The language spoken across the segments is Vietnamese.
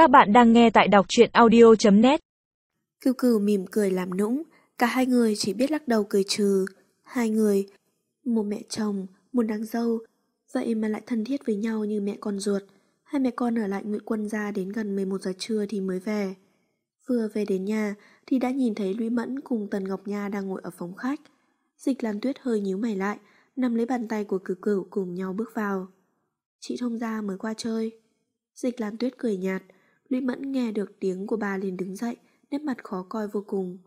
Các bạn đang nghe tại đọc truyện audio.net Cừu cừu mỉm cười làm nũng, cả hai người chỉ biết lắc đầu cười trừ. Hai người, một mẹ chồng, một nàng dâu, vậy mà lại thân thiết với nhau như mẹ con ruột. Hai mẹ con ở lại ngụy quân gia đến gần 11 giờ trưa thì mới về. Vừa về đến nhà thì đã nhìn thấy Lũy Mẫn cùng Tần Ngọc Nha đang ngồi ở phòng khách. Dịch Lan Tuyết hơi nhíu mày lại, nắm lấy bàn tay của cử cửu cùng nhau bước vào. Chị thông gia mới qua chơi. Dịch Lan Tuyết cười nhạt, Lũy Mẫn nghe được tiếng của bà liền đứng dậy, nét mặt khó coi vô cùng.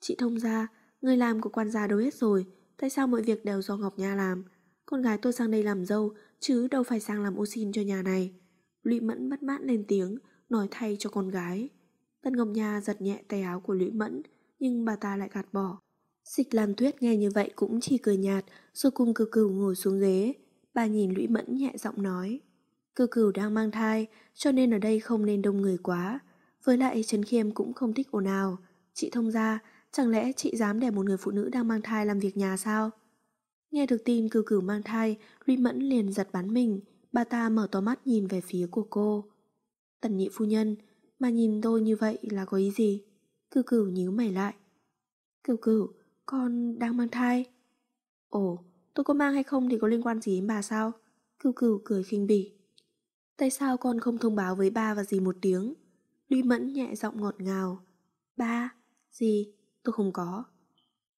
Chị thông gia, người làm của quan gia đâu hết rồi, tại sao mọi việc đều do Ngọc Nha làm? Con gái tôi sang đây làm dâu, chứ đâu phải sang làm ô xin cho nhà này. Lũy Mẫn bất mãn lên tiếng, nói thay cho con gái. Tân Ngọc Nha giật nhẹ tay áo của Lũy Mẫn, nhưng bà ta lại gạt bỏ. Dịch Lan Tuyết nghe như vậy cũng chỉ cười nhạt, rồi cùng cừu cừu ngồi xuống ghế. Bà nhìn Lũy Mẫn nhẹ giọng nói. Cư cửu đang mang thai, cho nên ở đây không nên đông người quá. Với lại Trấn Khiêm cũng không thích ồn ào. Chị thông ra, chẳng lẽ chị dám để một người phụ nữ đang mang thai làm việc nhà sao? Nghe được tin cư cửu mang thai, Lũy Mẫn liền giật bắn mình. Bà ta mở to mắt nhìn về phía của cô. Tần nhị phu nhân, mà nhìn tôi như vậy là có ý gì? Cư cửu nhíu mày lại. Cừu cửu, con đang mang thai. Ồ, tôi có mang hay không thì có liên quan gì đến bà sao? Cừu cửu cười khinh bỉ. Tại sao con không thông báo với ba và dì một tiếng? Lý Mẫn nhẹ giọng ngọt ngào. Ba, gì? Tôi không có.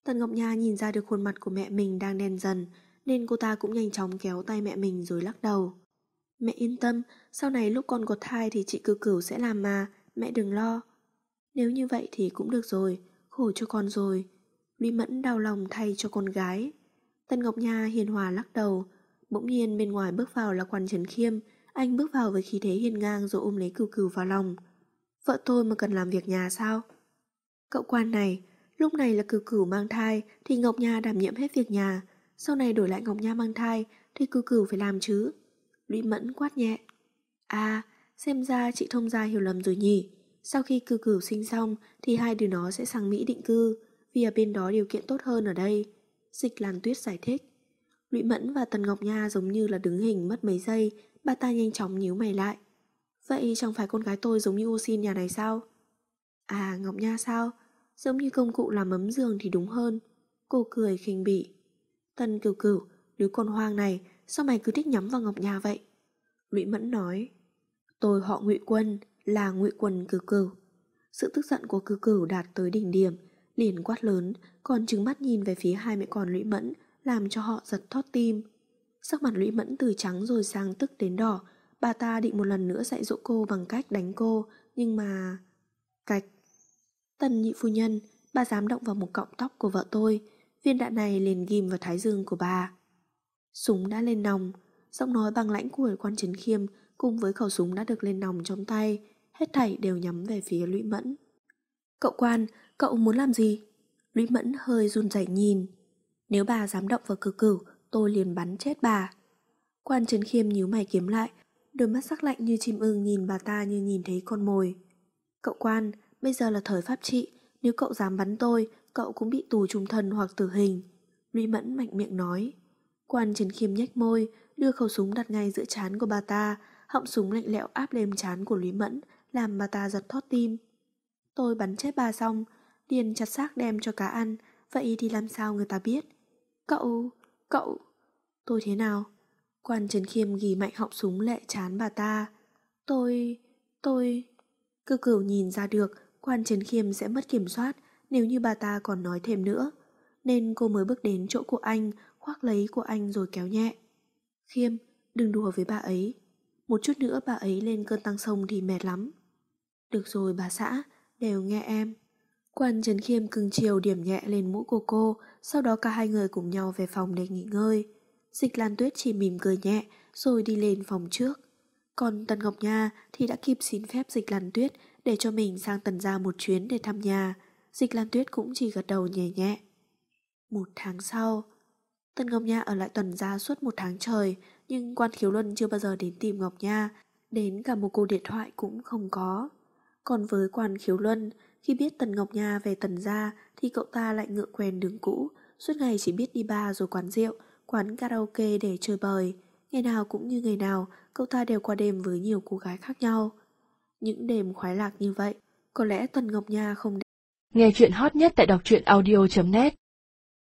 Tần Ngọc Nha nhìn ra được khuôn mặt của mẹ mình đang đen dần, nên cô ta cũng nhanh chóng kéo tay mẹ mình rồi lắc đầu. Mẹ yên tâm, sau này lúc con có thai thì chị cử cửu sẽ làm mà, mẹ đừng lo. Nếu như vậy thì cũng được rồi, khổ cho con rồi. Lý Mẫn đau lòng thay cho con gái. Tần Ngọc Nha hiền hòa lắc đầu, bỗng nhiên bên ngoài bước vào là quan Trấn Khiêm, anh bước vào với khí thế hiền ngang rồi ôm lấy cừu cừu vào lòng. Vợ tôi mà cần làm việc nhà sao? Cậu quan này, lúc này là cừu cừu mang thai thì Ngọc Nha đảm nhiệm hết việc nhà. Sau này đổi lại Ngọc Nha mang thai thì cừu cừu phải làm chứ. Lũy Mẫn quát nhẹ. À, xem ra chị thông gia hiểu lầm rồi nhỉ. Sau khi cừu cừu sinh xong thì hai đứa nó sẽ sang Mỹ định cư vì ở bên đó điều kiện tốt hơn ở đây. Dịch Lan Tuyết giải thích. Lụy Mẫn và Tần Ngọc Nha giống như là đứng hình mất mấy giây, bà ta nhanh chóng nhíu mày lại. Vậy chẳng phải con gái tôi giống như ô xin nhà này sao? À, Ngọc Nha sao? Giống như công cụ làm ấm giường thì đúng hơn. Cô cười khinh bỉ. Tân cửu cửu, đứa con hoang này, sao mày cứ thích nhắm vào Ngọc Nha vậy? Lụy Mẫn nói. Tôi họ ngụy Quân, là ngụy Quân cửu cửu. Sự tức giận của cửu cửu đạt tới đỉnh điểm, liền quát lớn, còn trừng mắt nhìn về phía hai mẹ con Lũy Mẫn, làm cho họ giật thót tim. Sắc mặt Lũy Mẫn từ trắng rồi sang tức đến đỏ, bà ta định một lần nữa dạy dỗ cô bằng cách đánh cô, nhưng mà... Cạch. Tần nhị phu nhân, bà dám động vào một cọng tóc của vợ tôi, viên đạn này liền ghim vào thái dương của bà. Súng đã lên nòng, giọng nói bằng lãnh của quan trấn khiêm cùng với khẩu súng đã được lên nòng trong tay, hết thảy đều nhắm về phía Lũy Mẫn. Cậu quan, cậu muốn làm gì? Lũy Mẫn hơi run rẩy nhìn. Nếu bà dám động vào cử cửu, tôi liền bắn chết bà. Quan Trấn Khiêm nhíu mày kiếm lại, đôi mắt sắc lạnh như chim ưng nhìn bà ta như nhìn thấy con mồi. Cậu quan, bây giờ là thời pháp trị, nếu cậu dám bắn tôi, cậu cũng bị tù trung thân hoặc tử hình. Lũy Mẫn mạnh miệng nói. Quan Trấn Khiêm nhếch môi, đưa khẩu súng đặt ngay giữa chán của bà ta, họng súng lạnh lẽo áp lên chán của Lý Mẫn, làm bà ta giật thót tim. Tôi bắn chết bà xong, liền chặt xác đem cho cá ăn, vậy thì làm sao người ta biết? Cậu, cậu, tôi thế nào? Quan Trần Khiêm ghi mạnh họng súng lệ chán bà ta. Tôi, tôi... Cơ cửu nhìn ra được quan Trần Khiêm sẽ mất kiểm soát nếu như bà ta còn nói thêm nữa. Nên cô mới bước đến chỗ của anh, khoác lấy của anh rồi kéo nhẹ. Khiêm, đừng đùa với bà ấy. Một chút nữa bà ấy lên cơn tăng sông thì mệt lắm. Được rồi bà xã, đều nghe em. Quan Trần Khiêm cưng chiều điểm nhẹ lên mũ của cô, sau đó cả hai người cùng nhau về phòng để nghỉ ngơi. Dịch Lan Tuyết chỉ mỉm cười nhẹ rồi đi lên phòng trước. Còn Tần Ngọc Nha thì đã kịp xin phép Dịch Lan Tuyết để cho mình sang Tần gia một chuyến để thăm nhà. Dịch Lan Tuyết cũng chỉ gật đầu nhẹ nhẹ. Một tháng sau, Tần Ngọc Nha ở lại Tần gia suốt một tháng trời, nhưng quan khiếu luân chưa bao giờ đến tìm Ngọc Nha, đến cả một cuộc điện thoại cũng không có. Còn với quan khiếu luân, khi biết Tần Ngọc Nha về Tần gia thì cậu ta lại ngựa quen đường cũ, suốt ngày chỉ biết đi bar rồi quán rượu, quán karaoke để chơi bời. Ngày nào cũng như ngày nào, cậu ta đều qua đêm với nhiều cô gái khác nhau. những đêm khoái lạc như vậy. Có lẽ Tần Ngọc Nha không Nghe chuyện hot nhất tại đọc truyện audio.net